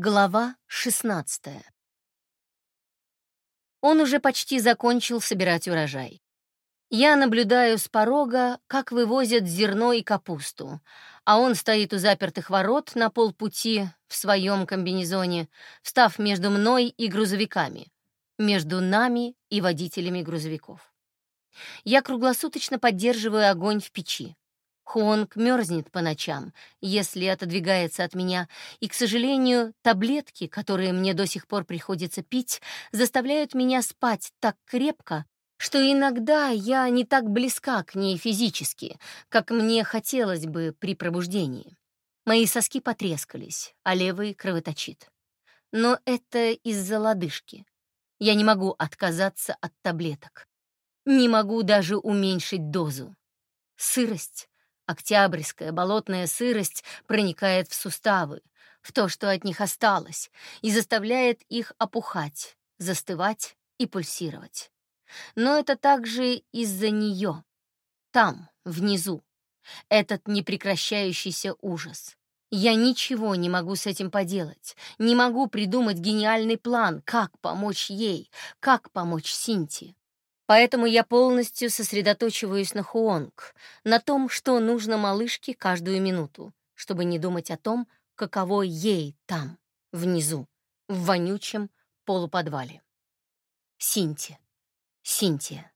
Глава 16 Он уже почти закончил собирать урожай. Я наблюдаю с порога, как вывозят зерно и капусту, а он стоит у запертых ворот на полпути в своем комбинезоне, встав между мной и грузовиками, между нами и водителями грузовиков. Я круглосуточно поддерживаю огонь в печи. Хуонг мерзнет по ночам, если отодвигается от меня, и, к сожалению, таблетки, которые мне до сих пор приходится пить, заставляют меня спать так крепко, что иногда я не так близка к ней физически, как мне хотелось бы при пробуждении. Мои соски потрескались, а левый кровоточит. Но это из-за лодыжки. Я не могу отказаться от таблеток. Не могу даже уменьшить дозу. Сырость Октябрьская болотная сырость проникает в суставы, в то, что от них осталось, и заставляет их опухать, застывать и пульсировать. Но это также из-за нее. Там, внизу, этот непрекращающийся ужас. Я ничего не могу с этим поделать, не могу придумать гениальный план, как помочь ей, как помочь Синти. Поэтому я полностью сосредоточиваюсь на Хуонг, на том, что нужно малышке каждую минуту, чтобы не думать о том, каково ей там, внизу, в вонючем полуподвале. Синти. Синтия.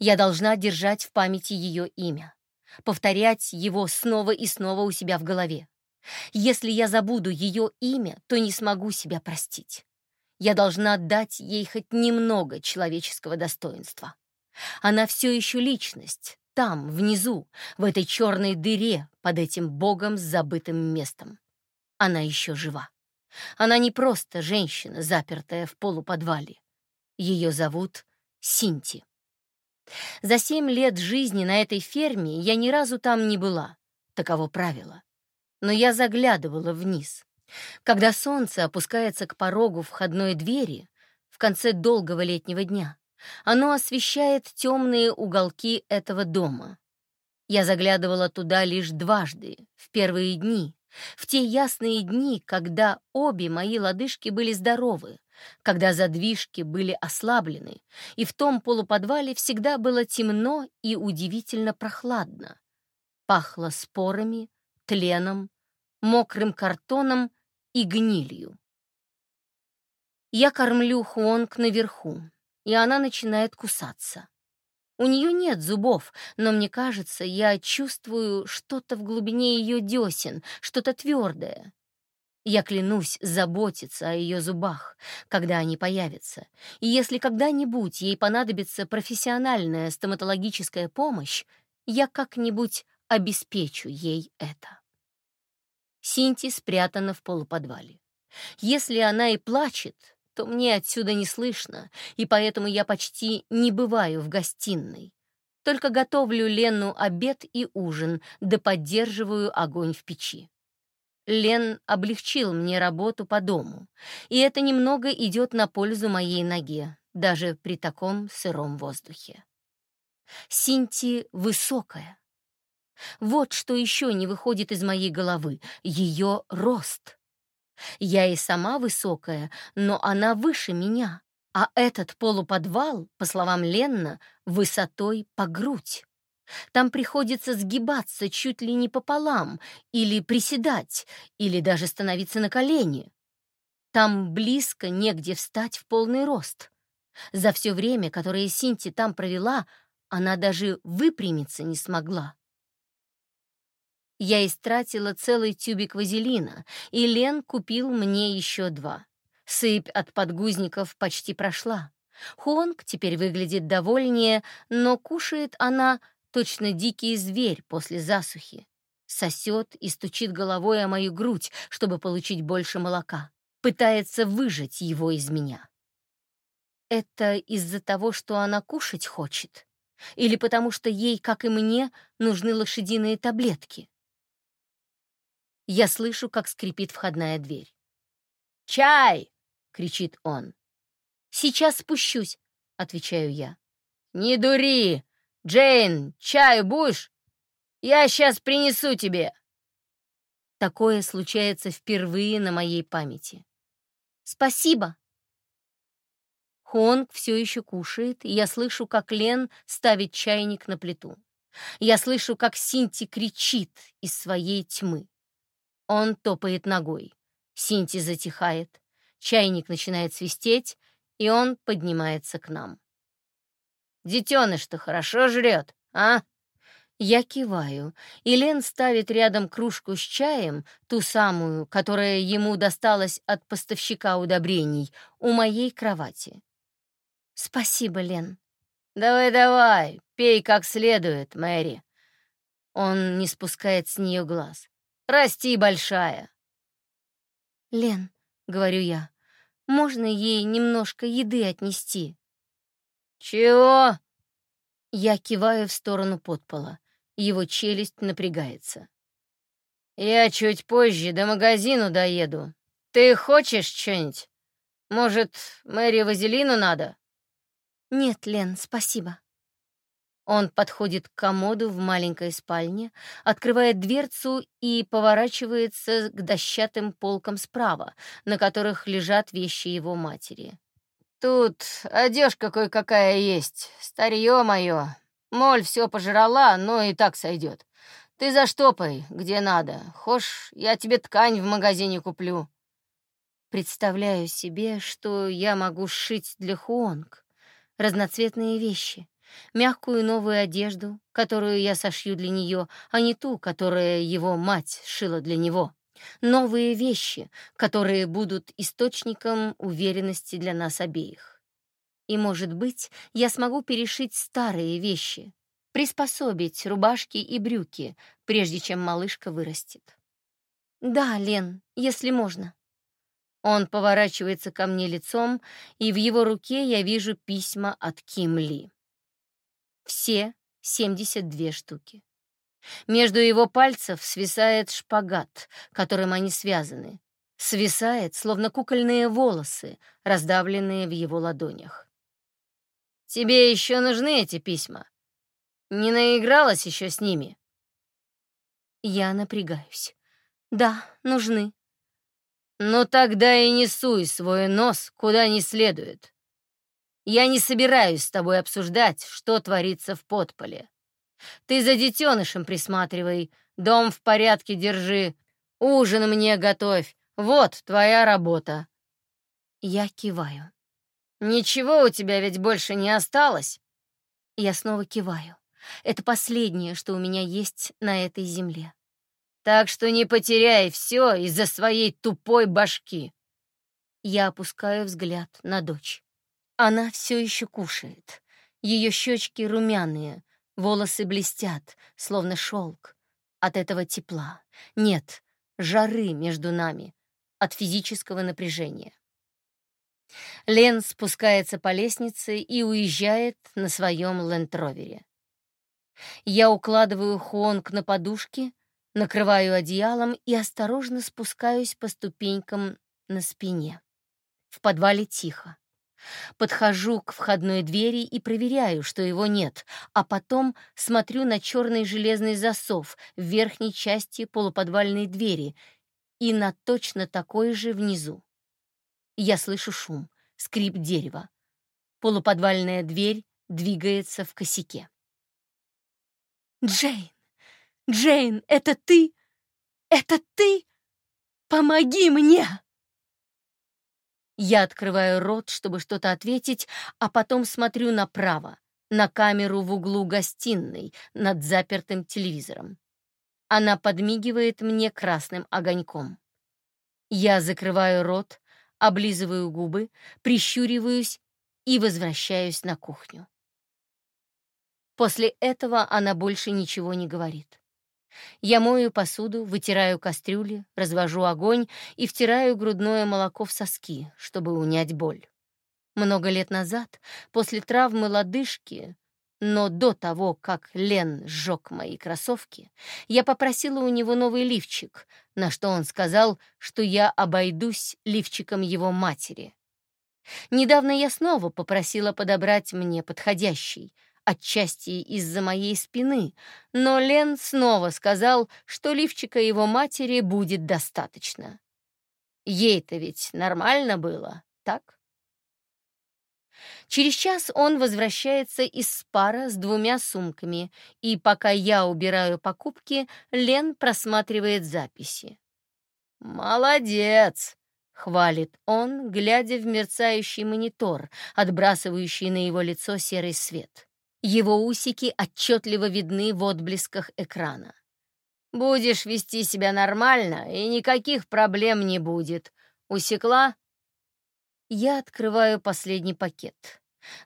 Я должна держать в памяти ее имя, повторять его снова и снова у себя в голове. Если я забуду ее имя, то не смогу себя простить. Я должна дать ей хоть немного человеческого достоинства. Она все еще личность, там, внизу, в этой черной дыре, под этим богом с забытым местом. Она еще жива. Она не просто женщина, запертая в полуподвале. Ее зовут Синти. За семь лет жизни на этой ферме я ни разу там не была. Таково правило. Но я заглядывала вниз. Когда солнце опускается к порогу входной двери в конце долгого летнего дня, оно освещает темные уголки этого дома. Я заглядывала туда лишь дважды, в первые дни, в те ясные дни, когда обе мои лодыжки были здоровы, когда задвижки были ослаблены, и в том полуподвале всегда было темно и удивительно прохладно. Пахло спорами, тленом, мокрым картоном и гнилью. Я кормлю Хуонг наверху, и она начинает кусаться. У нее нет зубов, но мне кажется, я чувствую что-то в глубине ее десен, что-то твердое. Я клянусь заботиться о ее зубах, когда они появятся, и если когда-нибудь ей понадобится профессиональная стоматологическая помощь, я как-нибудь обеспечу ей это. Синти спрятана в полуподвале. Если она и плачет, то мне отсюда не слышно, и поэтому я почти не бываю в гостиной. Только готовлю Лену обед и ужин, да поддерживаю огонь в печи. Лен облегчил мне работу по дому, и это немного идет на пользу моей ноге, даже при таком сыром воздухе. Синти высокая, вот что еще не выходит из моей головы — ее рост. Я и сама высокая, но она выше меня, а этот полуподвал, по словам Ленна, высотой по грудь. Там приходится сгибаться чуть ли не пополам, или приседать, или даже становиться на колени. Там близко негде встать в полный рост. За все время, которое Синти там провела, она даже выпрямиться не смогла. Я истратила целый тюбик вазелина, и Лен купил мне еще два. Сыпь от подгузников почти прошла. Хонг теперь выглядит довольнее, но кушает она точно дикий зверь после засухи. Сосет и стучит головой о мою грудь, чтобы получить больше молока. Пытается выжать его из меня. Это из-за того, что она кушать хочет? Или потому что ей, как и мне, нужны лошадиные таблетки? Я слышу, как скрипит входная дверь. «Чай!» — кричит он. «Сейчас спущусь», — отвечаю я. «Не дури! Джейн, чаю будешь? Я сейчас принесу тебе!» Такое случается впервые на моей памяти. «Спасибо!» Хонг все еще кушает, и я слышу, как Лен ставит чайник на плиту. Я слышу, как Синти кричит из своей тьмы. Он топает ногой. Синти затихает. Чайник начинает свистеть, и он поднимается к нам. «Детеныш-то хорошо жрет, а?» Я киваю, и Лен ставит рядом кружку с чаем, ту самую, которая ему досталась от поставщика удобрений, у моей кровати. «Спасибо, Лен». «Давай-давай, пей как следует, Мэри». Он не спускает с нее глаз. «Расти, большая». «Лен», — говорю я, — «можно ей немножко еды отнести?» «Чего?» Я киваю в сторону подпола. Его челюсть напрягается. «Я чуть позже до магазину доеду. Ты хочешь что-нибудь? Может, Мэри вазелину надо?» «Нет, Лен, спасибо». Он подходит к комоду в маленькой спальне, открывает дверцу и поворачивается к дощатым полкам справа, на которых лежат вещи его матери. «Тут одежка кое-какая есть, старье мое. Моль все пожрала, но и так сойдет. Ты заштопай, где надо. Хошь, я тебе ткань в магазине куплю». Представляю себе, что я могу сшить для Хуонг разноцветные вещи, мягкую новую одежду, которую я сошью для нее, а не ту, которую его мать шила для него. Новые вещи, которые будут источником уверенности для нас обеих. И, может быть, я смогу перешить старые вещи, приспособить рубашки и брюки, прежде чем малышка вырастет. Да, Лен, если можно. Он поворачивается ко мне лицом, и в его руке я вижу письма от Ким Ли. Все 72 штуки. Между его пальцев свисает шпагат, которым они связаны. Свисает, словно кукольные волосы, раздавленные в его ладонях. «Тебе еще нужны эти письма? Не наигралась еще с ними?» Я напрягаюсь. «Да, нужны. «Ну тогда и не суй свой нос куда не следует. Я не собираюсь с тобой обсуждать, что творится в подполе. Ты за детенышем присматривай, дом в порядке держи, ужин мне готовь. Вот твоя работа». Я киваю. «Ничего у тебя ведь больше не осталось?» Я снова киваю. Это последнее, что у меня есть на этой земле. Так что не потеряй все из-за своей тупой башки. Я опускаю взгляд на дочь. Она все еще кушает. Ее щечки румяные, волосы блестят, словно шелк. От этого тепла. Нет, жары между нами. От физического напряжения. Лен спускается по лестнице и уезжает на своем лендровере. Я укладываю Хуонг на подушки — накрываю одеялом и осторожно спускаюсь по ступенькам на спине. В подвале тихо. Подхожу к входной двери и проверяю, что его нет, а потом смотрю на черный железный засов в верхней части полуподвальной двери и на точно такой же внизу. Я слышу шум, скрип дерева. Полуподвальная дверь двигается в косяке. «Джейн!» Джейн, это ты? Это ты? Помоги мне!» Я открываю рот, чтобы что-то ответить, а потом смотрю направо, на камеру в углу гостиной над запертым телевизором. Она подмигивает мне красным огоньком. Я закрываю рот, облизываю губы, прищуриваюсь и возвращаюсь на кухню. После этого она больше ничего не говорит. Я мою посуду, вытираю кастрюли, развожу огонь и втираю грудное молоко в соски, чтобы унять боль. Много лет назад, после травмы лодыжки, но до того, как Лен сжег мои кроссовки, я попросила у него новый лифчик, на что он сказал, что я обойдусь лифчиком его матери. Недавно я снова попросила подобрать мне подходящий, отчасти из-за моей спины, но Лен снова сказал, что лифчика его матери будет достаточно. Ей-то ведь нормально было, так? Через час он возвращается из спара с двумя сумками, и пока я убираю покупки, Лен просматривает записи. «Молодец!» — хвалит он, глядя в мерцающий монитор, отбрасывающий на его лицо серый свет. Его усики отчетливо видны в отблесках экрана. «Будешь вести себя нормально, и никаких проблем не будет. Усекла?» Я открываю последний пакет.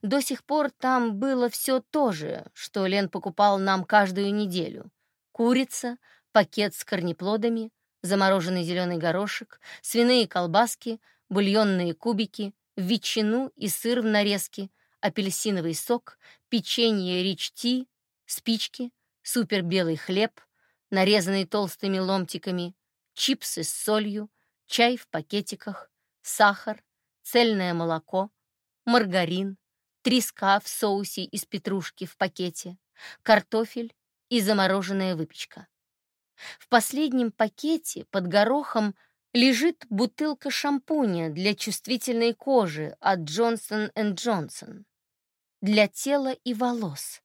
До сих пор там было все то же, что Лен покупал нам каждую неделю. Курица, пакет с корнеплодами, замороженный зеленый горошек, свиные колбаски, бульонные кубики, ветчину и сыр в нарезке, апельсиновый сок, печенье рич-ти, спички, супербелый хлеб, нарезанный толстыми ломтиками, чипсы с солью, чай в пакетиках, сахар, цельное молоко, маргарин, треска в соусе из петрушки в пакете, картофель и замороженная выпечка. В последнем пакете под горохом лежит бутылка шампуня для чувствительной кожи от Johnson Johnson для тела и волос.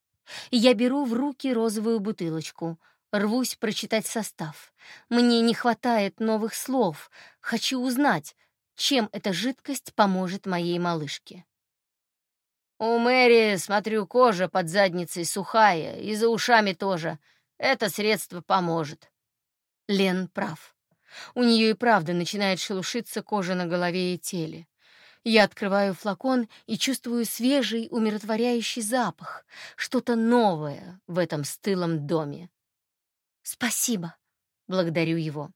Я беру в руки розовую бутылочку, рвусь прочитать состав. Мне не хватает новых слов. Хочу узнать, чем эта жидкость поможет моей малышке. У Мэри, смотрю, кожа под задницей сухая, и за ушами тоже. Это средство поможет. Лен прав. У нее и правда начинает шелушиться кожа на голове и теле. Я открываю флакон и чувствую свежий, умиротворяющий запах, что-то новое в этом стылом доме. «Спасибо», — благодарю его.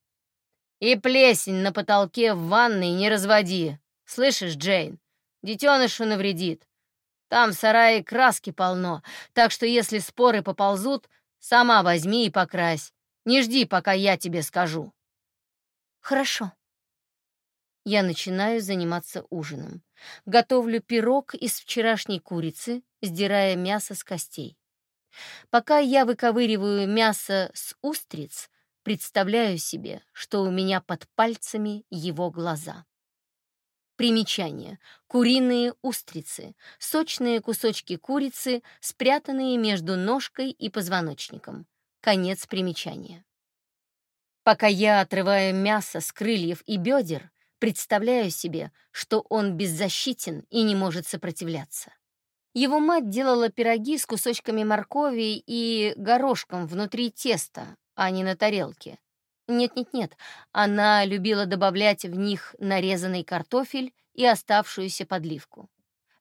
И плесень на потолке в ванной не разводи. Слышишь, Джейн? Детенышу навредит. Там в сарае краски полно, так что если споры поползут, сама возьми и покрась. Не жди, пока я тебе скажу. Хорошо. Я начинаю заниматься ужином. Готовлю пирог из вчерашней курицы, сдирая мясо с костей. Пока я выковыриваю мясо с устриц, Представляю себе, что у меня под пальцами его глаза. Примечание. Куриные устрицы. Сочные кусочки курицы, спрятанные между ножкой и позвоночником. Конец примечания. Пока я отрываю мясо с крыльев и бедер, представляю себе, что он беззащитен и не может сопротивляться. Его мать делала пироги с кусочками моркови и горошком внутри теста, а не на тарелке. Нет-нет-нет, она любила добавлять в них нарезанный картофель и оставшуюся подливку.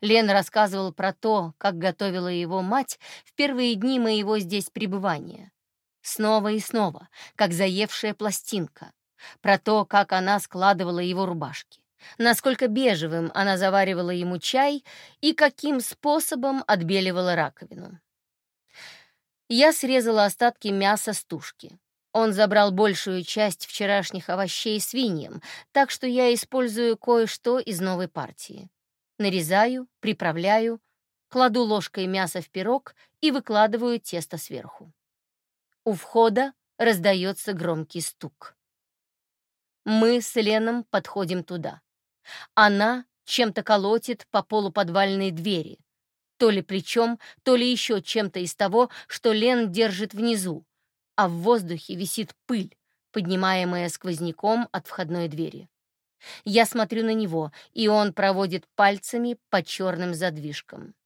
Лен рассказывал про то, как готовила его мать в первые дни моего здесь пребывания. Снова и снова, как заевшая пластинка. Про то, как она складывала его рубашки. Насколько бежевым она заваривала ему чай и каким способом отбеливала раковину. Я срезала остатки мяса с тушки. Он забрал большую часть вчерашних овощей свиньям, так что я использую кое-что из новой партии. Нарезаю, приправляю, кладу ложкой мясо в пирог и выкладываю тесто сверху. У входа раздается громкий стук. Мы с Леном подходим туда. Она чем-то колотит по полу подвальной двери, то ли плечом, то ли еще чем-то из того, что Лен держит внизу, а в воздухе висит пыль, поднимаемая сквозняком от входной двери. Я смотрю на него, и он проводит пальцами по черным задвижкам.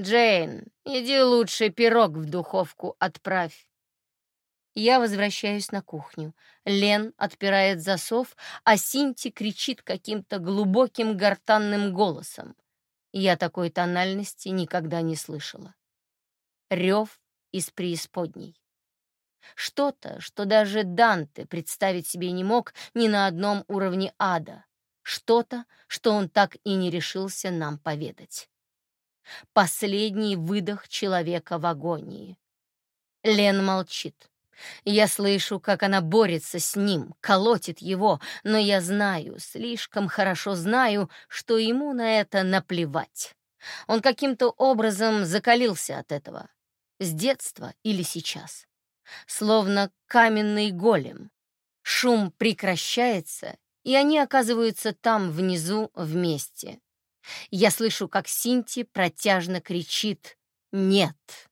«Джейн, иди лучше пирог в духовку отправь». Я возвращаюсь на кухню. Лен отпирает засов, а Синти кричит каким-то глубоким гортанным голосом. Я такой тональности никогда не слышала. Рев из преисподней. Что-то, что даже Данте представить себе не мог ни на одном уровне ада. Что-то, что он так и не решился нам поведать. Последний выдох человека в агонии. Лен молчит. Я слышу, как она борется с ним, колотит его, но я знаю, слишком хорошо знаю, что ему на это наплевать. Он каким-то образом закалился от этого. С детства или сейчас. Словно каменный голем. Шум прекращается, и они оказываются там внизу вместе. Я слышу, как Синти протяжно кричит «Нет!».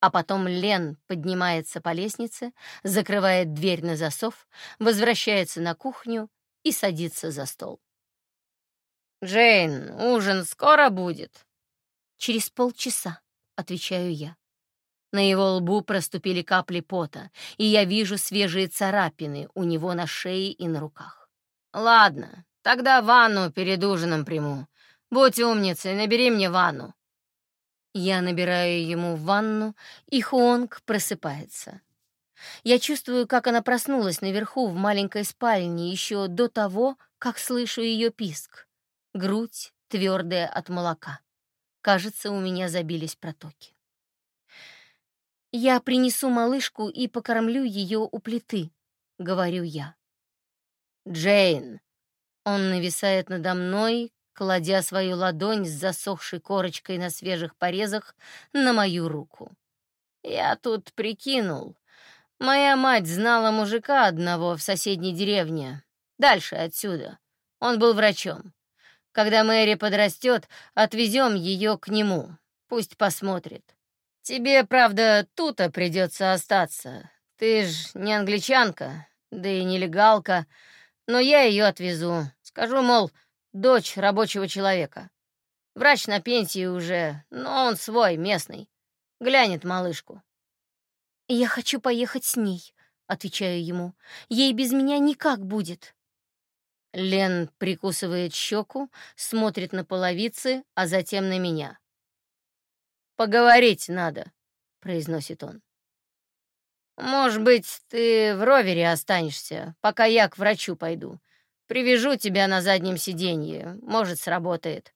А потом Лен поднимается по лестнице, закрывает дверь на засов, возвращается на кухню и садится за стол. «Джейн, ужин скоро будет?» «Через полчаса», — отвечаю я. На его лбу проступили капли пота, и я вижу свежие царапины у него на шее и на руках. «Ладно, тогда ванну перед ужином приму. Будь умницей, набери мне ванну». Я набираю ему ванну, и Хуонг просыпается. Я чувствую, как она проснулась наверху в маленькой спальне еще до того, как слышу ее писк. Грудь твердая от молока. Кажется, у меня забились протоки. «Я принесу малышку и покормлю ее у плиты», — говорю я. «Джейн!» Он нависает надо мной, кладя свою ладонь с засохшей корочкой на свежих порезах на мою руку. «Я тут прикинул. Моя мать знала мужика одного в соседней деревне, дальше отсюда. Он был врачом. Когда Мэри подрастет, отвезем ее к нему. Пусть посмотрит. Тебе, правда, тут-то придется остаться. Ты ж не англичанка, да и не легалка, но я ее отвезу. Скажу, мол, дочь рабочего человека. Врач на пенсии уже, но он свой, местный. Глянет малышку. «Я хочу поехать с ней», — отвечаю ему. «Ей без меня никак будет». Лен прикусывает щеку, смотрит на половицы, а затем на меня. «Поговорить надо», — произносит он. «Может быть, ты в ровере останешься, пока я к врачу пойду. Привяжу тебя на заднем сиденье, может, сработает.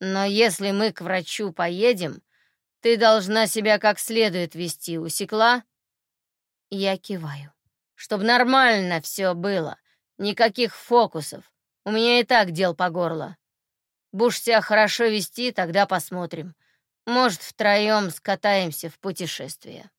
Но если мы к врачу поедем, ты должна себя как следует вести, усекла?» Я киваю. «Чтоб нормально все было, никаких фокусов. У меня и так дел по горло. Будешь себя хорошо вести, тогда посмотрим. Может, втроем скатаемся в путешествие».